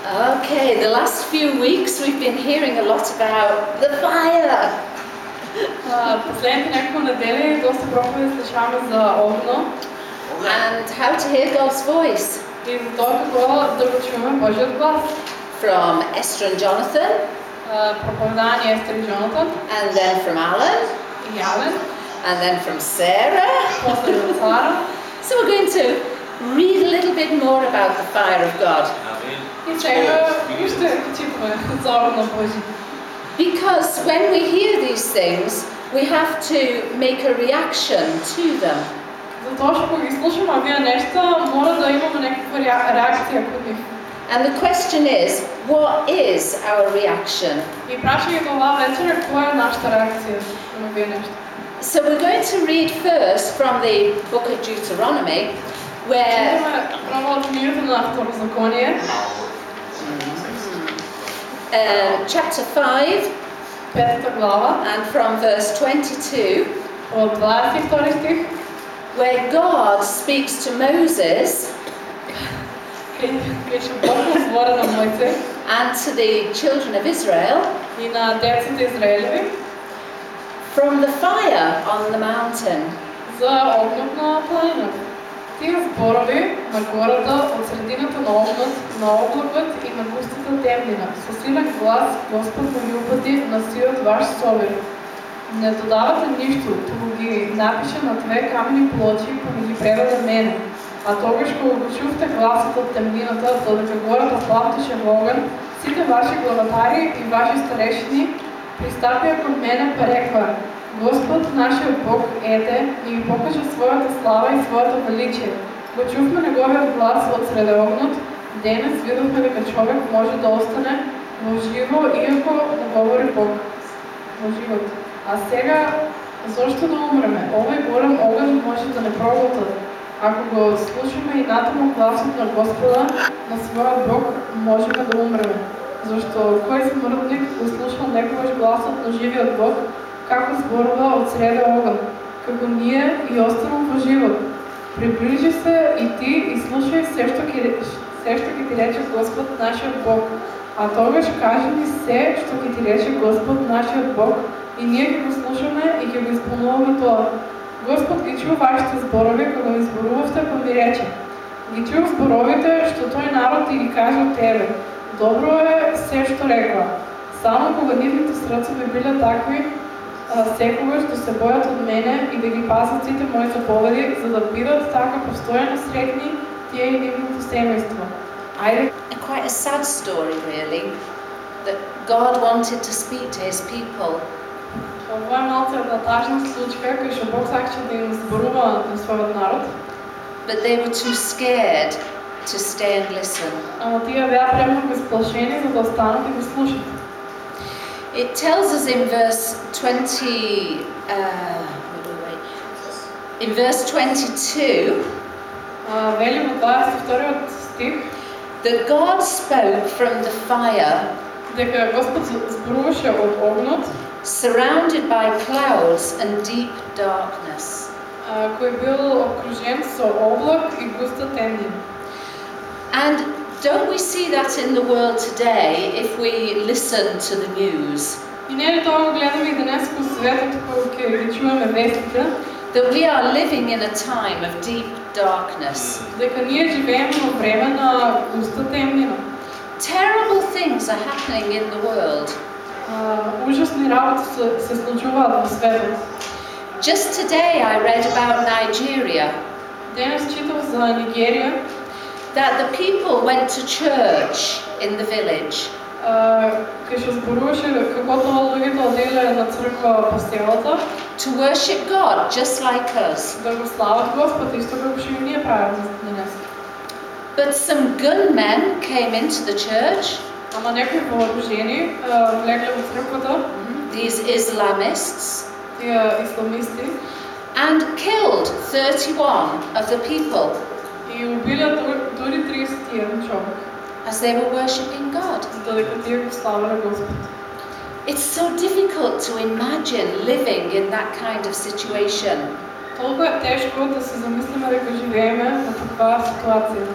Okay, the last few weeks we've been hearing a lot about the fire. А, Последните няколко недели доста проповеди слушаваме за огъно and how to hear God's voice и за това какво да го чуваме Божият глас. from Esther and Jonathan, А, Проповедание Естер и Джонатан and then from Alan, и Ялен, and then from Sarah. после от Сара. So we're going to read a little bit more about the fire of God Because when we hear these things, we have to make a reaction to them. And the question is, what is our reaction? So we're going to read first from the book of Deuteronomy, where um, chapter 5, and from verse 22, where God speaks to Moses and to the children of Israel from the fire on the mountain. За огнът на гората от средината на огнът, на облакът и на густата темнина. Със силен глас Господ любати на силът ваш совер. Не додавате нищо, тук ги напише на две камени плочи, ми ги предаде мене. А тогаш, кога го чувте гласът от темнината, додека гората плавтеше в огън, сите ваши главатари и ваши старешини пристапия към мене па реква, Господ, нашия Бог, ете, и ви покажа своята слава и своето величие. Го чухме глас от сред огнот, денес видохме дека човек може да остане во живо, иако му говори Бог. Во живот. А сега, зошто да умреме? Овој горен огън може да не проголта. Ако го слушаме и натаму гласот на Господа, на својот Бог, можеме да умреме. Зашто кој смртник го слушал некогаш гласот на живиот Бог, како зборува од среда огън, како ние и останал во живот. Приближи се и ти и слушај се што ќе се што ќе ти рече Господ нашиот Бог. А тогаш кажи ни се што ќе ти рече Господ нашиот Бог и ние ќе го слушаме и ќе го исполнуваме тоа. Господ ги чу вашите зборови кога ми зборувавте па ми рече. Ги чув зборовите што тој народ ти ги кажа од тебе. Добро е се што рекла. Само кога нивните срца би биле такви, секогаш да се бојат од мене и да ги пазат сите мои заповеди, за да бидат така постојано сретни тие и нивното семејство. Ајде, quite a sad story, really, that God wanted to speak to his people, ова е малце една тажна случка, кај што Бог сакаше да им зборува на својот народ, but they were too scared to stay and listen. ама тие беа премногу сплашени за да останат и го слушат. It tells us in verse 20, uh, wait, wait, wait. in verse 22, А, вели во 22 стих, that God spoke from the fire, дека Господ зборуваше од огнот, surrounded by clouds and deep darkness. а, кој бил окружен со облак и густа темнина. And don't we see that in the world today if we listen to the news? That we are living in a time of deep darkness. Terrible things are happening in the world. Just today I read about Nigeria that the people went to church in the village. To worship God just like us. But some gunmen came into the church. Mm-hmm. These Islamists. And killed 31 of the people и убиле ду- дури 31 човек, as they were worshipping God. додека тие го славеле Господ. It's so difficult to imagine living in that kind of situation. Толку е тешко да се замислиме дека живееме во таква ситуација.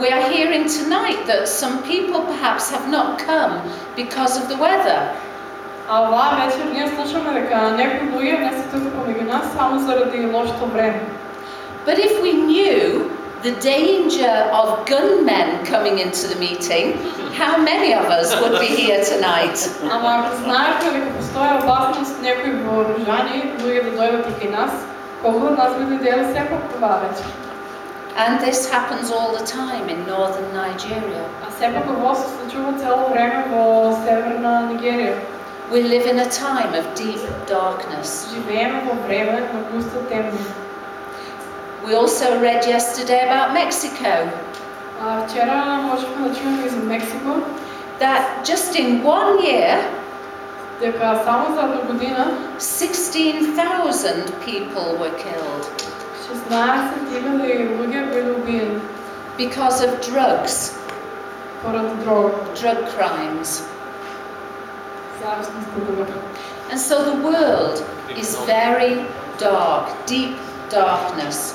we are hearing tonight that some people perhaps have not come because of the weather. А оваа вечер ние слушаме дека некои луѓе не се тука помеѓу нас само заради лошото време. But if we knew the danger of gunmen coming into the meeting, how many of us would be here tonight? Ама ако знаете дека постои опасност некои вооружани луѓе да дојдат и кај нас, колку од нас би дојдело сепак оваа вечер. And this happens all the time in northern Nigeria. А сепак ово се случува цело време во северна Нигерија. We live in a time of deep darkness. Живееме во време на густа темнина. We also read yesterday about Mexico, А, вчера можехме да чуеме и за Мексико, that just in one year, дека само за една година 16,000 people were killed 16.000 луѓе биле убиени because of drugs, поради дрога, drug crimes. зависност од дрога. And so the world is very dark, deep darkness.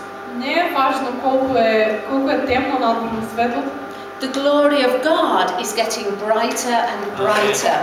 Не е важно колку е колку е темно надвор на светот, the glory of God is getting brighter and brighter.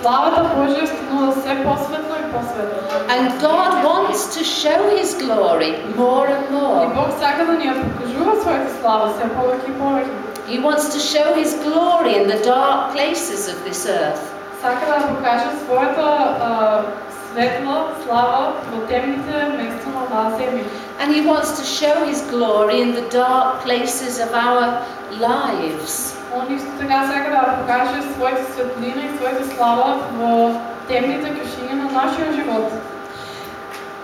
славата Божја станува се посветно и посветно. And God wants to show His glory more and И more. Бог сака да ни ја покажува својата слава се повеќе и повеќе. He wants to show His glory in the dark places of this earth. Сака да покаже својата а, светла слава во темните места на оваа земја. And He wants to show His glory in the dark places of our lives. Он исто така сака да покаже својата светлина и својата слава во темните кушиња на нашиот живот.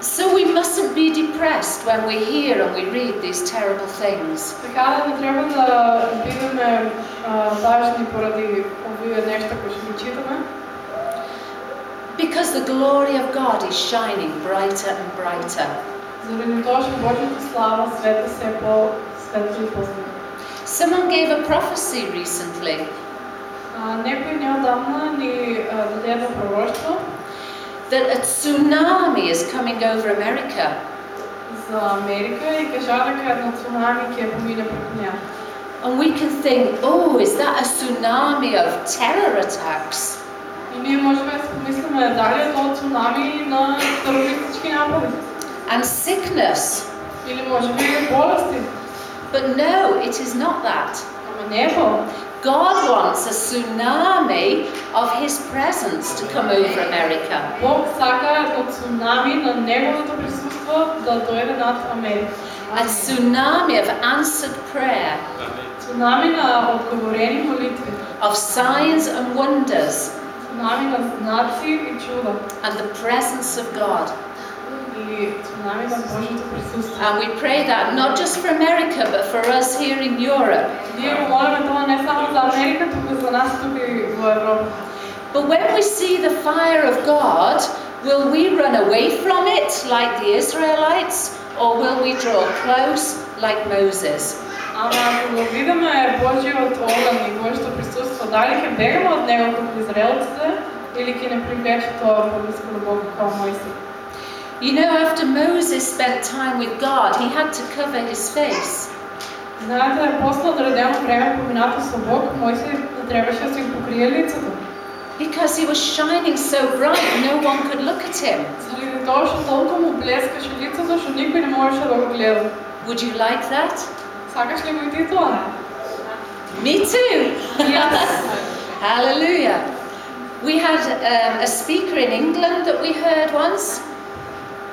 So we mustn't be depressed when we hear and we read these terrible things. Така да не треба да бидеме а, важни поради овие нешта кои што ги читаме, Because the glory of God is shining brighter and brighter. заради тоа што Божјата слава света се по светло и посветло. Someone gave a prophecy recently А, некој неодамна ни а, даде едно пророштво that a tsunami is coming over America. за Америка и кажа дека едно цунами ќе помине преку неа. And we can think, oh, is that a tsunami of terror attacks? И ние можеме да си помислиме дали е тоа цунами на терористички напади and sickness. But no, it is not that. God wants a tsunami of His presence to come over America. A tsunami of answered prayer. Of signs and wonders. And the presence of God. And we pray that not just for America, but for us here in Europe. Ние го молиме тоа не само за Америка, туку за нас тука и во Европа. But when we see the fire of God, will we run away from it like the Israelites, or will we draw close like Moses? Ама ако го видиме Божјиот оган и Божјото присуство, дали ќе бегаме од него како израелците или ќе не привлече тоа поблиску до Бога као Мојсей? You know, after Moses spent time with God, he had to cover his face. Знаете, после одредено време поминато со Бог, Мојсей требаше да си го покрие лицето. Because he was shining so bright, no one could look at him. Заради тоа што толку му блескаше лицето, што никој не можеше да го гледа. Would you like that? Сакаш ли го и ти тоа? Me too! Јас. Hallelujah. We had um, a speaker in England that we heard once, А,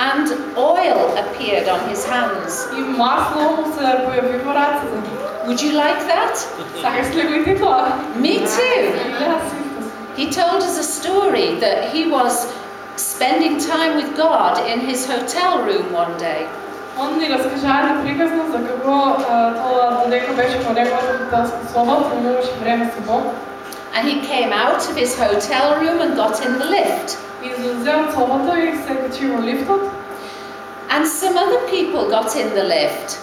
And oil appeared on his hands. И масло му се появи по ръцете. Would you like that? Сакаш ли го и ти това? Me too. И аз искам. He told us a story that he was spending time with God in his hotel room one day. Он ни разкажа неприказно за какво а, тоа додека беше во неговата хотелска соба, проведуваше време со Бог. And he came out of his hotel room and got in the lift. И излезе од собата и се качи во лифтот. And some other people got in the lift.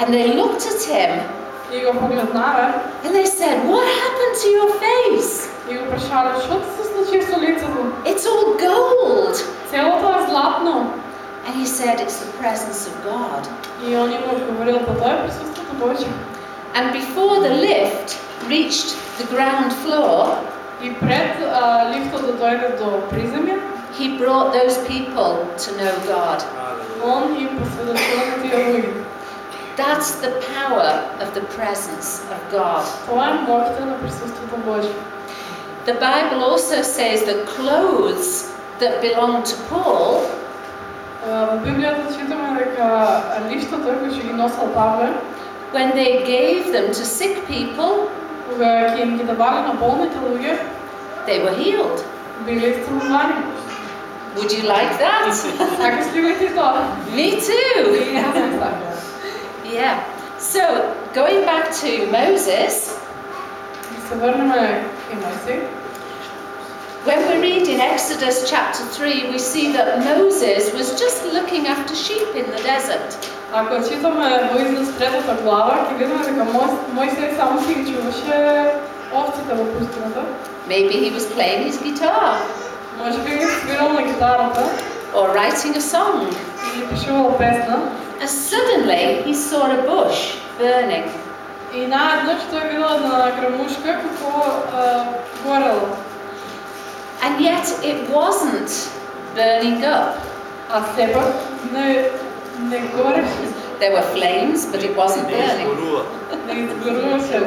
And they looked at him. And they said, What happened to your face? It's all gold. And he said, It's the presence of God. And before the lift reached the ground floor, he brought those people to know God. That's the power of the presence of God. The Bible also says the clothes that belong to Paul when they gave them to sick people, they were healed. биле исцелувани. Would you like that? Сакаш ли го и ти тоа? Me И too. јас не сакам. Yeah. So, going back to Moses, Да се врнеме и Мојсей. when we read in Exodus chapter 3, we see that Moses was just looking after sheep in the desert. Ако читаме во Излез третата глава, ќе видиме дека Мој- Мојсей само си ги чуваше овците во пустината. Maybe he was playing his guitar Може би ги свирал на гитарата or writing a song. или пишувал песна. And suddenly he saw a bush burning. И наеднаш тој видел една грамушка како а, горела. And yet it wasn't burning up. А сепак не, не гореше, There were flames, but it wasn't burning. не изгоруваше.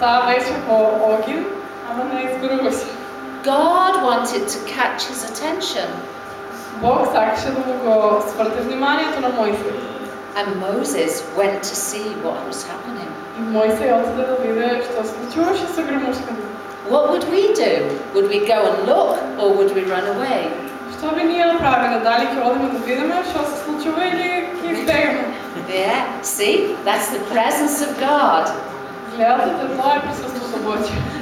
Таа беше по огин, ама не изгоруваше. God wanted to catch his attention, Бог сакаше да му го сврте вниманието на Мојсей. and Moses went to see what was happening. И Мојсей отиде да види што се случуваше со грамушката. What would we do? Would we go and look or would we run away? Што би ние направиле? Дали ќе одиме да видиме што се случува или ќе избегаме? Yeah, see? That's the presence of God. Гледате, тоа е присуството Божје.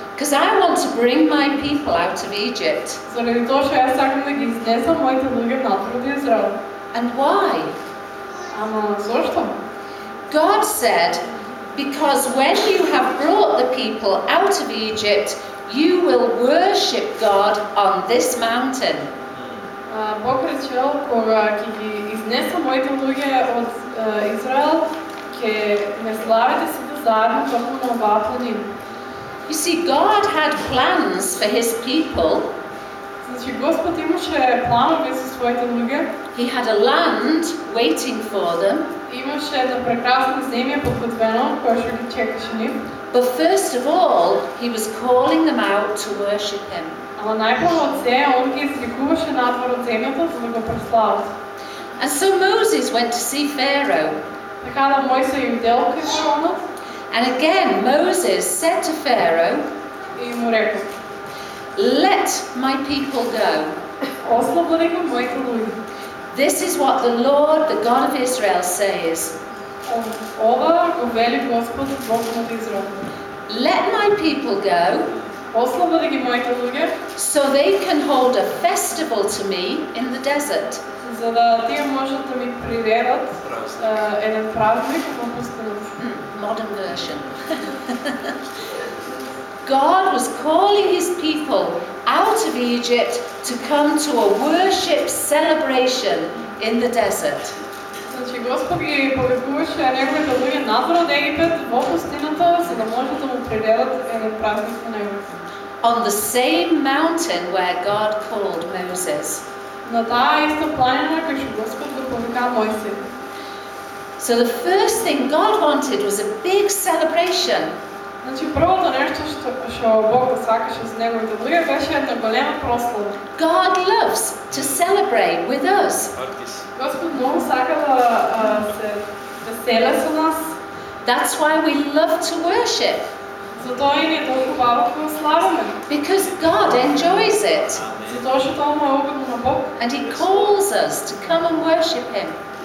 Because I want to bring my people out of Egypt. Заради тоа што јас сакам да ги изнесам моите луѓе надвор од Израел. And why? Ама зошто? God said, Because when you have brought the people out of Egypt, you will worship God on this mountain. А, Бог речел, кога ќе ги изнесам моите луѓе од е, Израел, ќе ме славите сите заедно токму на оваа планина. You see, God had plans for his people. Значи Господ имаше планови со своите луѓе, He had a land waiting for them. имаше една прекрасна земја подготвена која што ги чекаше нив. But first of all, he was calling them out to worship him. Ама најпрво од се, он ги извикуваше надвор од земјата за да го прослават. And so Moses went to see Pharaoh. Така да Мојсей идел кај фараонот And again, Moses said to Pharaoh, Let my people go. This is what the Lord, the God of Israel, says. Let my people go. So they can hold a festival to me in the desert да тие можат да ми приредат е, еден празник во пустината. Hmm, modern version. God was calling his people out of Egypt to come to a worship celebration in the desert. Значи Господ ги повикуваше неговите луѓе надвор од Египет во пустината, за да може да му приредат еден празник на него. On the same mountain where God called Moses. На таа иста планина кај што Господ го повика Мојсей. So the first thing God wanted was a big celebration. Значи првото нешто што што Бог го сакаше за неговите луѓе беше една голема прослава. God loves to celebrate with us. Господ многу сака да а, се веселе со нас, That's why we love to worship, затоа и ни е толку убаво кога славиме. because God enjoys it. Затоа што тоа му е угодно на Бог. And He calls us to come and worship Him.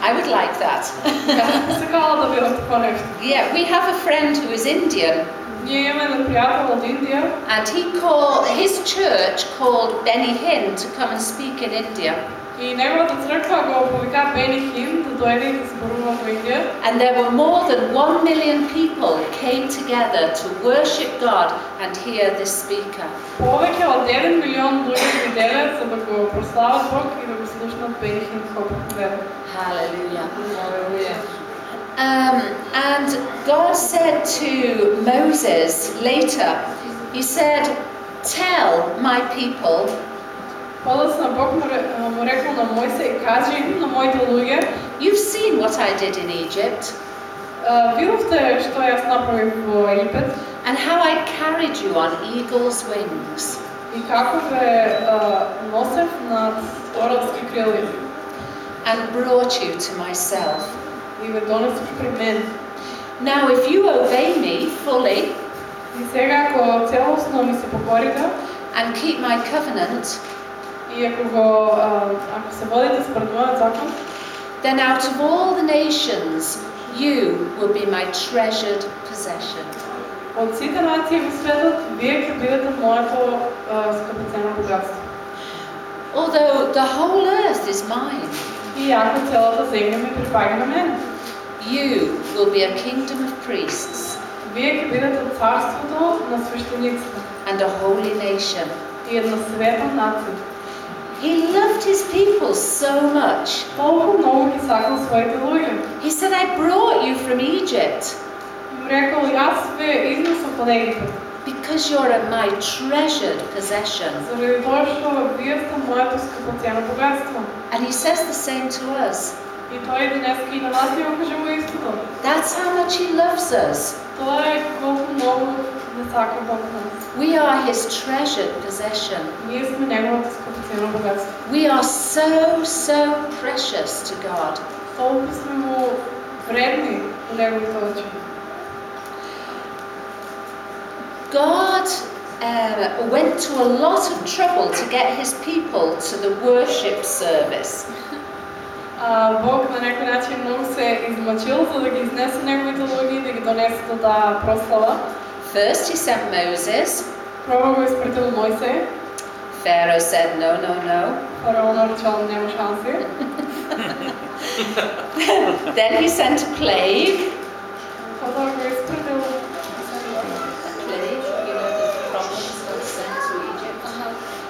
I would like that. yeah, we have a friend who is Indian. And he called his church called Benny Hinn to come and speak in India. And there were more than one million people came together to worship God and hear this speaker Повеќе од 1 милион луѓе дојделе за да го прослават Бог и да го слушнат Бени Хин како проповеда. Hallelujah. Алелуја. Um, and God said to Moses later, He said, Tell my people Подоцна Бог му, ре- му рекол на Мојсе, кажи им на моите луѓе, You've seen what I did in Egypt а, видовте што јас направив во Египет and how I carried you on eagle's wings. и како ве а, носев над орелски крилја and brought you to myself. и ве донесов при мен. Now, if you obey me fully И сега ако целосно ми се покорите and keep my covenant, и ако го а, ако се водите според мојот закон, then out of all the nations, you will be my treasured possession. од сите нации во светот вие ќе бидете моето а, скъпоценно богатство. Although the whole earth is mine, И ако целата земја ми припаѓа на мене, you will be a kingdom of priests вие ќе бидете царството на свештениците and a holy nation. и една света нација. He loved his people so much. Толку многу ги сакал своите луѓе. He said, I brought you from Egypt Им рекол, јас ве изнесов од Египет, because you're a- my treasured possession. заради тоа што вие сте моето скъпоценно богатство. And he says the same to us. И тој и денеска и на нас ни го кажува истото. That's how much he loves us. Тоа е колку многу не сака Бог нас. We are his treasured possession. Ние сме неговото скъпоценно богатство. We are so, so precious to God. Толку сме му вредни у неговите очи. God uh, went to a lot of trouble to get his people to the worship service. А, Бог на некој начин многу се измъчил, за да ги изнесе неговите луѓе и да ги донесе до таа прослава. First, he sent Moses. Прво го испратил Мојсе, Pharaoh said, No, no, no. фараон речал нема шанси. Then he sent a plague. Потоа го испратил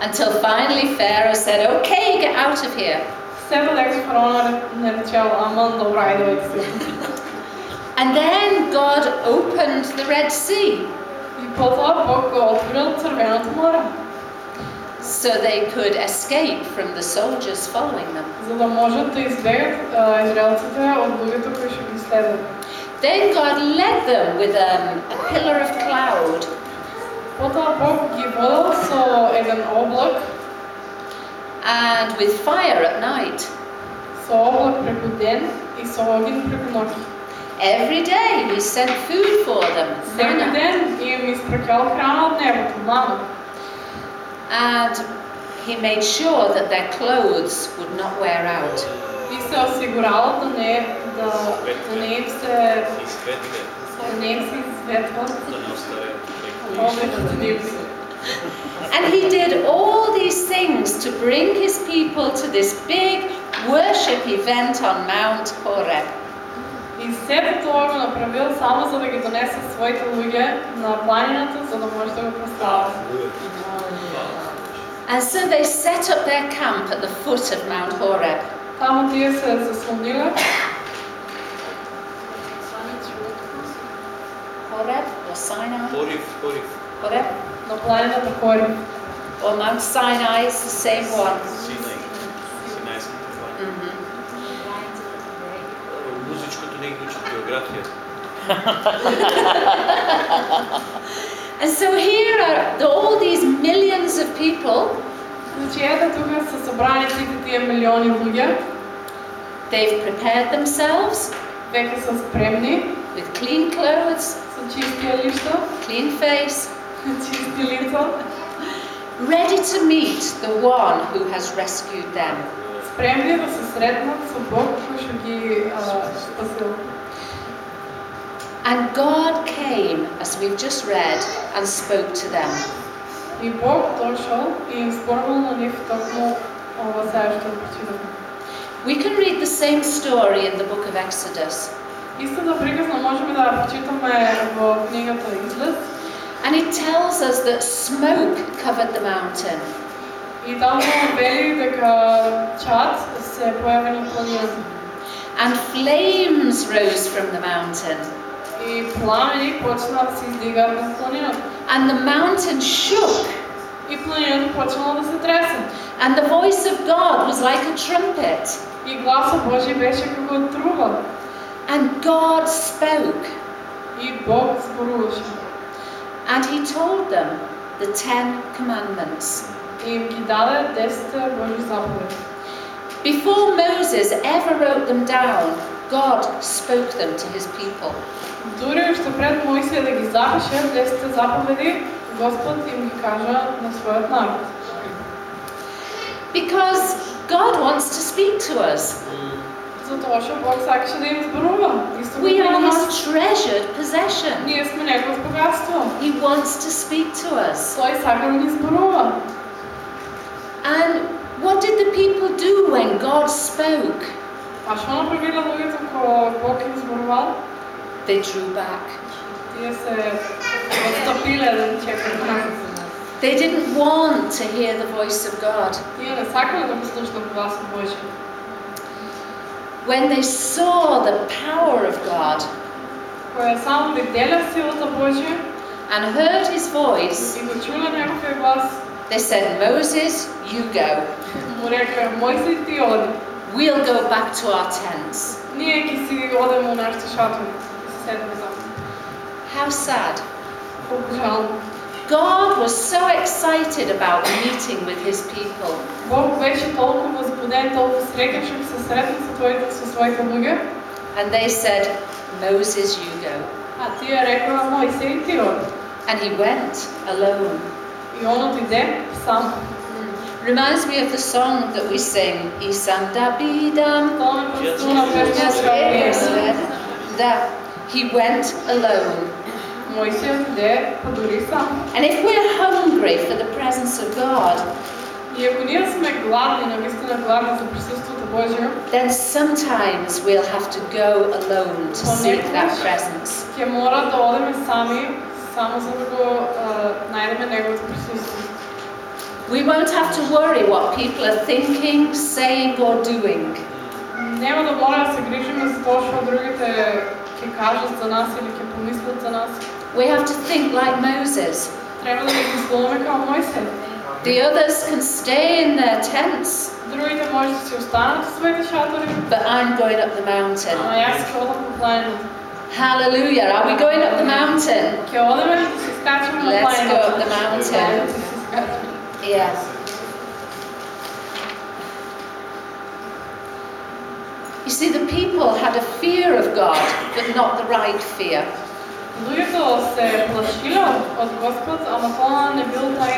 Until finally Pharaoh said, okay, get out of here. and then God opened the Red Sea. So they could escape from the soldiers following them. Then God led them with um, a pillar of cloud Потоа Бог ги водел со еден облак, and with fire at night. со облак преку ден и со огин преку ноќ. Every day he sent food for them, Секој manna, ден им испраќал храна од небото, ману. and he made sure that their clothes would not wear out. И се осигурало да не да, да не им се И светле, да не им се изветват да не остареят. облачите им. And he did all these things to bring his people to this big worship event on Mount Horeb. И сето тоа го направил само за да ги донесе своите луѓе на планината, за да може да го прослават. And so they set up their camp at the foot of Mount Horeb. Таму тие се заслониле Horeb or Sinai? Порив, порив. Horeb на планината Хорив. or Mount Sinai, it's the same one. Синай. Синайската планина. Mhm. Музичкото не ги учат география. And so here are the, all these millions of people. Значи ето тука са събрани сите тия милиони луѓе, They've prepared themselves веќе се спремни, with clean clothes, со чистија лишта, clean face, чисти лица, ready to meet the one who has rescued them. спремни да се сретнат со Бог кој што ги а, спасил. And God came, as we've just read, and spoke to them. И Бог дошол и им зборувал на нив токму ова сега што прочитавме. We can read the same story in the book of Exodus. Истата приказна можеме да ја прочитаме во книгата Излез And it tells us that smoke covered the mountain. и таму вели дека чад се појави на планината And flames rose from the mountain. и пламени почнаа да се издигаат на планината. And the mountain shook. И планината почнала да се тресе. And the voice of God was like a trumpet. И гласот Божи беше како труба. And God spoke. И Бог зборуваше. And he told them the Ten Commandments. И им ги даде 10 Божи заповеди. Before Moses ever wrote them down, God spoke them to his people. Дури уште пред Мојсија да ги запише 10 заповеди, Господ им ги кажа на својот народ. Because God wants to speak to us. Затоа што Бог сакаше да им зборува. Исто We како are на his нас. treasured possession. Ние сме негово богатство. He wants to speak to us. Тој сака да ни зборува. And what did the people do when God spoke? А што направиле луѓето кога Бог им зборувал? They drew back. Тие се отстапиле да ни чекаат нас. They didn't want to hear the voice of God. Тие не сакале да го слушнат гласот Божи. when they saw the power of God and heard his voice, they said, Moses, you go. We'll go back to our tents. How sad. God was so excited about meeting with his people. And they said, Moses, you go. And he went alone. Reminds me of the song that we sing, Isam Dabidam. Yes, yes, that he went alone. And if we're hungry for the presence of God, И ако ние сме гладни, навистина гладни за присуството Божие, then sometimes we'll have to go alone to seek that presence. ќе мора да одеме сами, само за да го а, најдеме неговото присуство. We won't have to worry what people are thinking, saying, or doing. Нема да мора да се грижиме за тоа што другите ќе кажат за нас или ќе помислат за нас. We have to think like Moses. Треба да ги мислуваме како Мојсей. The others can stay in their tents, Другите може да си останат в своите шатори, but I'm going up the mountain. ама јас ќе одам по планината. Hallelujah. Are we going up the mountain? Ќе одеме да се скачаме на Let's планината. go up the mountain. Ајде да се скачаме. Yeah. You see, the people had a fear of God, but not the right fear. Луѓето се плашиле од Господ, ама тоа не бил тај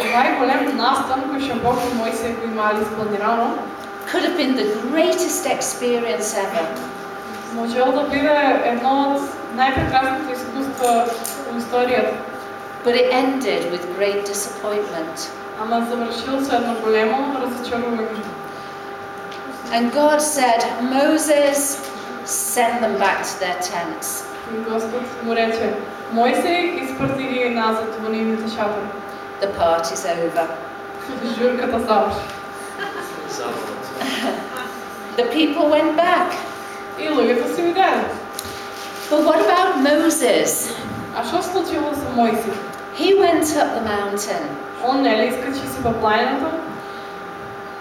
Овај голем настан кој што Бог и Мојсей го имали спланирано, could have been the greatest experience ever. можело да биде едно од најпрекрасните искуства во историјата, But it ended with great disappointment. ама завршил со едно големо разочарување. And God said, Moses, send them back to their tents. И Господ му рече, Мојсей испрати ги назад во нивните шатори. The party's over. Журката заврши. Забавно. The people went back. И луѓето си виделе. But what about Moses? А што случило со Мојсей? He went up the mountain. Он нели искачи си по планината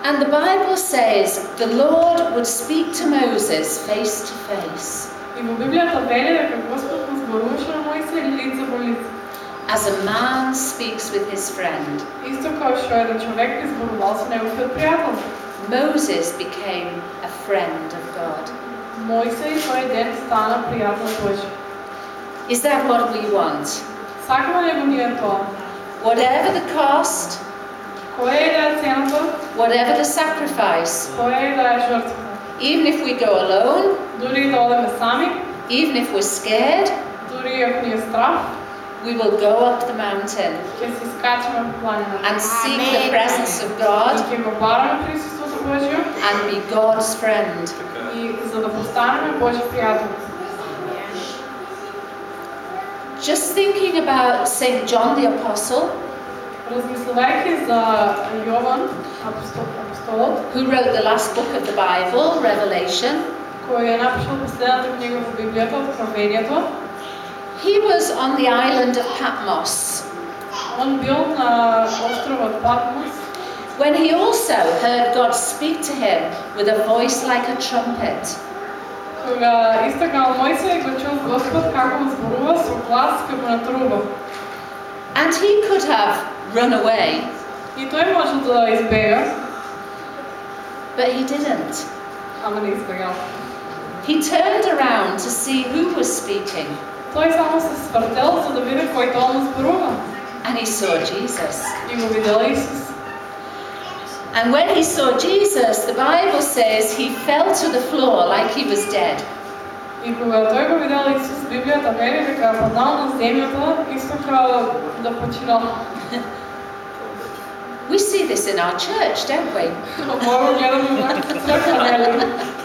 And the Bible says the Lord would speak to Moses face to face. и во Библијата вели дека Господ му зборуваше на Мојсей лице во лице. As a man speaks with his friend. Moses became a friend of God. Is that what we want? Whatever the cost. Whatever the sacrifice. Even if we go alone. Even if we're scared we will go up the mountain and seek the presence of God and be God's friend. Just thinking about St. John the Apostle, who wrote the last book of the Bible, Revelation, he was on the island of Patmos он бил на островот Патмос, when he also heard God speak to him with a voice like a trumpet. кога истакал Мојсей го чул Господ како му зборува со глас како на труба. And he could have run away, И тој може да избега, but he didn't. ама не избегал. He turned around to see who was speaking, Тој само се свртел за да види кој тоа му зборува. and he saw Jesus. И го видел Исус. And when he saw Jesus, the Bible says he fell to the floor like he was dead. И кога тој го видел Исус, Библијата вели дека паднал на земјата, исто како да починал. We see this in our church, don't we?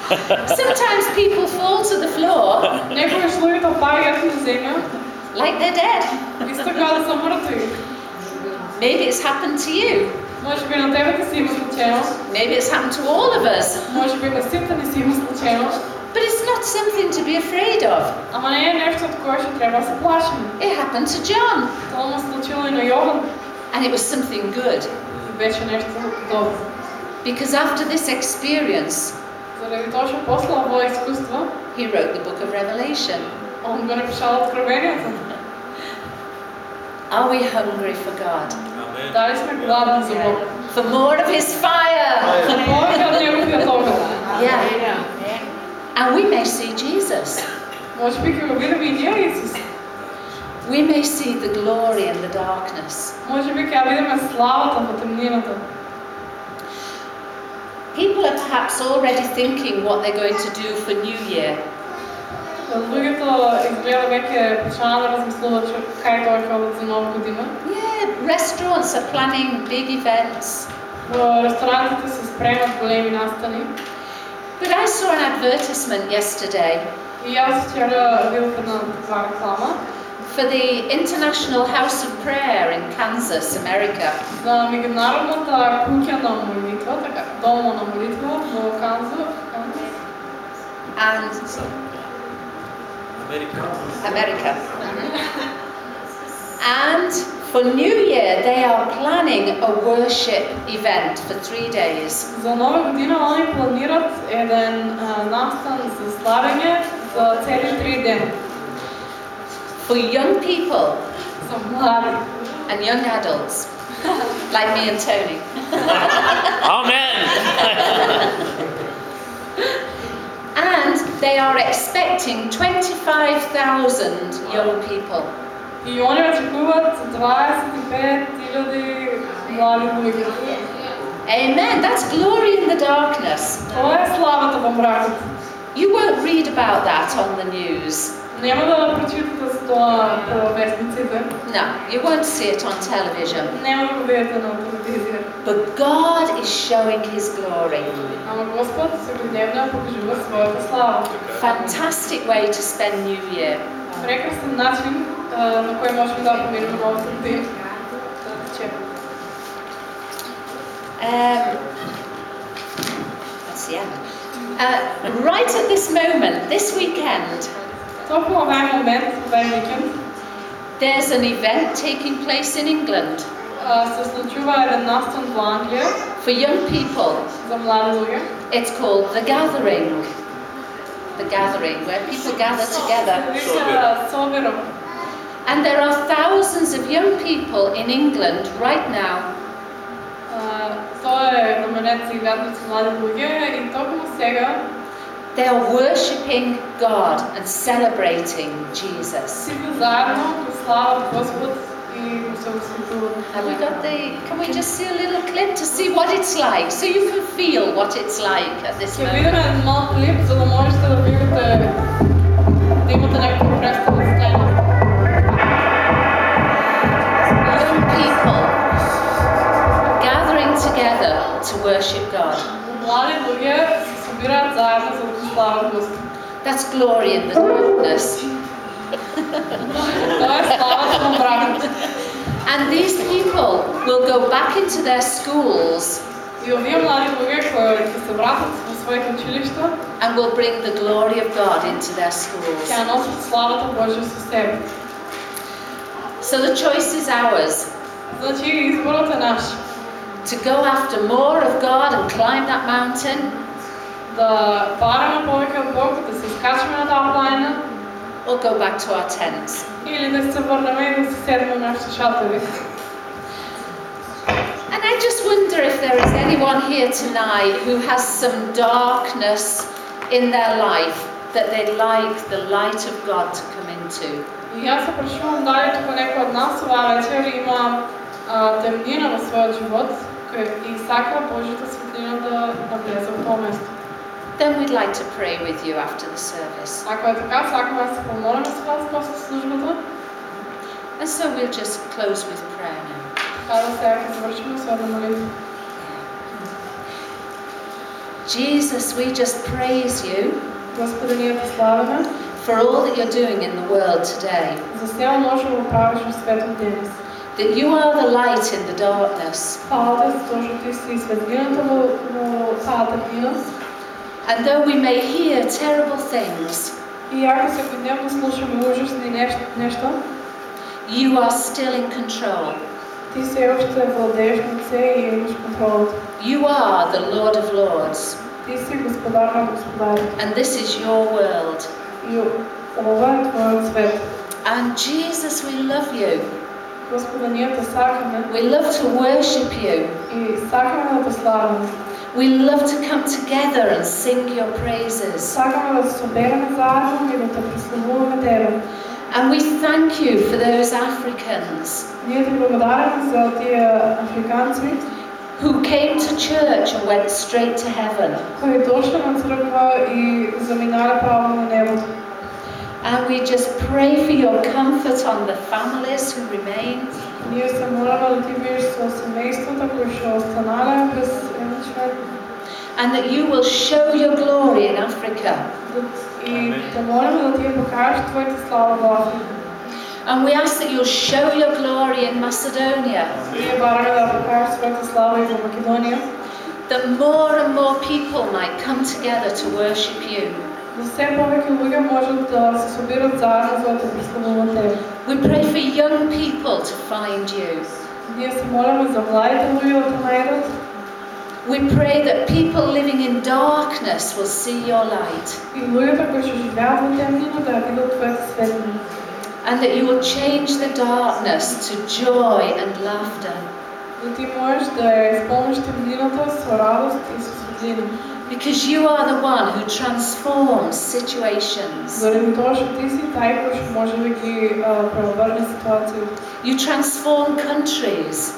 Ова го гледаме во нашата црква, нели? Sometimes people fall to the floor Некојаш луѓето паѓаат на земја, like they're dead. исто како да се мртви. Maybe it's happened to you. Може би на тебе ти си има случајно, Maybe it's happened to all of us. може би на сите ни си има случајно, But it's not something to be afraid of. ама не е нешто од кое што треба да се плашиме. It happened to John, Тоа му случило и на Јован and it was something good. и беше нешто добро. Because after this experience, Заради тоа што после овој искуство, he wrote the book of Revelation. он го напишал Откровението. Are we hungry for God? Амен. Дали сме гладни за Бог. For more of his fire? За повеќе од неговиот оган. Yeah. And we may see Jesus. Може би ќе го видиме и ние Исус. We may see the glory in the darkness. Може би ќе ја видиме славата во темнината. People are perhaps already thinking what they're going to do for New Year. Луѓето изгледа веќе почнаа да размислуваат што кај тоа ќе одат за нова година. Yeah, restaurants are planning big events. В ресторантите се спремат големи настани. But I saw an advertisement yesterday И аз вчера видях една такава реклама for the International House of Prayer in Kansas, America. за Международната куќа на молитва, така, дома на молитва во Канзо. Канзас. And Америка. America. And for New Year, they are planning a worship event for three days. За нова година они планират еден а, настан за славење за цели три дена. For young people За млади. and young adults, like me and Tony. Амен! And they are expecting 25,000 young people. И они очекуваат 25.000 млади луѓе. Amen. That's glory in the darkness. Тоа е славата во мракот. You won't read about that on the news. Нема да прочитате за тоа по вестниците. No, you won't see it on television. Нема да го видите на телевизија. But God is showing His glory. Ама Господ секојдневно покажува својата слава. Fantastic way to spend New Year. Прекрасен начин а, на кој можеме да поминеме новата година. Да тече. Um, that's the end. Uh, right at this moment, this weekend, Токму овај момент, овај викенд, there's an event taking place in England а, се случува еден настан во Англија for young people. за млади луѓе. It's called The Gathering. The Gathering, where people gather together. Се вика Соберо. And there are thousands of young people in England right now А, Тоа е наменет за игрателци млади луѓе и токму сега they are worshipping God and celebrating Jesus. Have we got the? Can we just see a little clip to see what it's like, so you can feel what it's like at this moment? Young people gathering together to worship God. That's glory in the darkness. and these people will go back into their schools and will bring the glory of God into their schools. So the choice is ours. To go after more of God and climb that mountain Да бараме повеќе од Бог, да се скачаме на таа планина, or go back to our tents. или да се врнеме и да се седнеме на нашите шатори. And I just wonder if there is anyone here tonight who has some darkness in their life that they'd like the light of God to come into. И јас се прашувам дали тука некој од нас оваа вечер има а, темнина во својот живот кој и сака Божјата светлина да навлезе во тоа место. then we'd like to pray with you after the service. And so we'll just close with prayer now. Jesus, we just praise you for all that you're doing in the world today. That you are the light in the darkness. And though we may hear terrible things, you are still in control. You are the Lord of Lords. And this is your world. And Jesus, we love you. We love to worship you. и сакаме да те славиме. We love to come together and sing your praises. Сакаме да се собереме заедно и да те прославуваме Тебе. And we thank you for those Africans Ние ти благодариме за тие африканци who came to church and went straight to heaven. кои дошли на црква и заминале право на небото. And we just pray for your comfort on the families who remain. Ние се молиме да ти бидеш со семејствата кои што останале без еден член and that you will show your glory in Africa. And we ask that you'll show your glory in Macedonia. That more and more people might come together to worship you. We pray for young people to find you. We pray that people living in darkness will see your light. And that you will change the darkness to joy and laughter. Because you are the one who transforms situations. You transform countries.